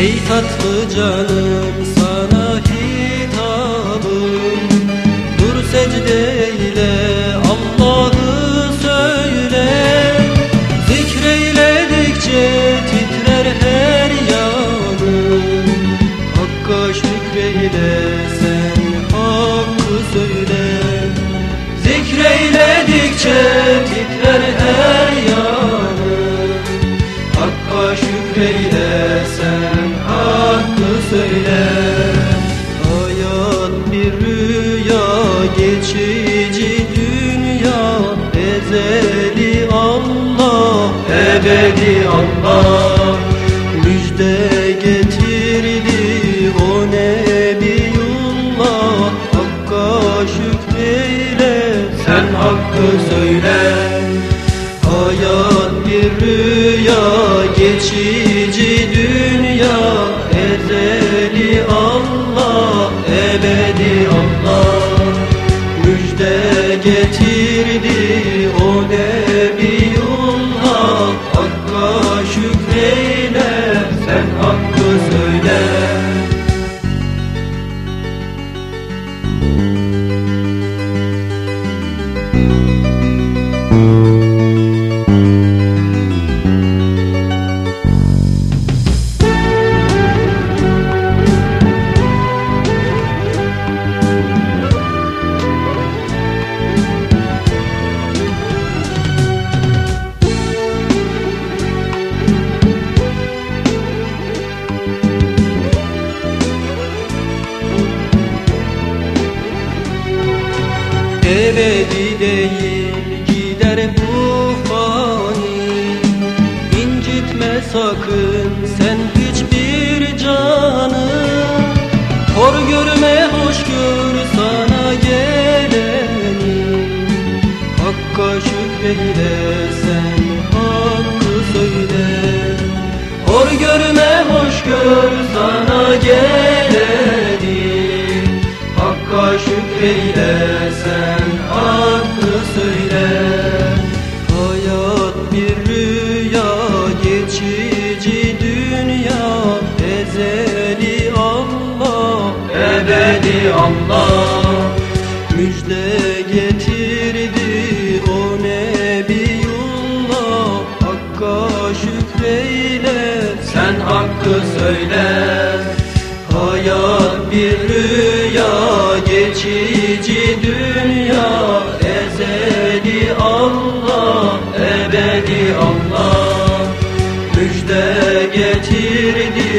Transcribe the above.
Ey tatlı canım sana hitabım. Dur secdeyle Allah'ı söyle. Zikreyledikçe titrer her yanım Hakka şükreyle sen hakkı söyle. Zikreyledikçe titrer her geçici dünya Ezeli Allah ebedi Allah. Müjde getirdi o Nebiyullah. Hakka şükreyle sen hakkı söyle. Hayat bir rüya geçici Ebedi değil gider bu fani. İncitme sakın sen hiçbir canı. Hor görme hoş gör sana geleni. Hakka şükreyle sen hakkı söyle. Hor görme hoş gör sana geleni. Hakka şükreyle sen ebedi Allah Müjde getirdi. O Nebiyullah Hakka şükreyle. Sen hakkı söyle. Hayat bir rüya geçici dünya. Ezeli Allah ebedi Allah. Müjde getirdi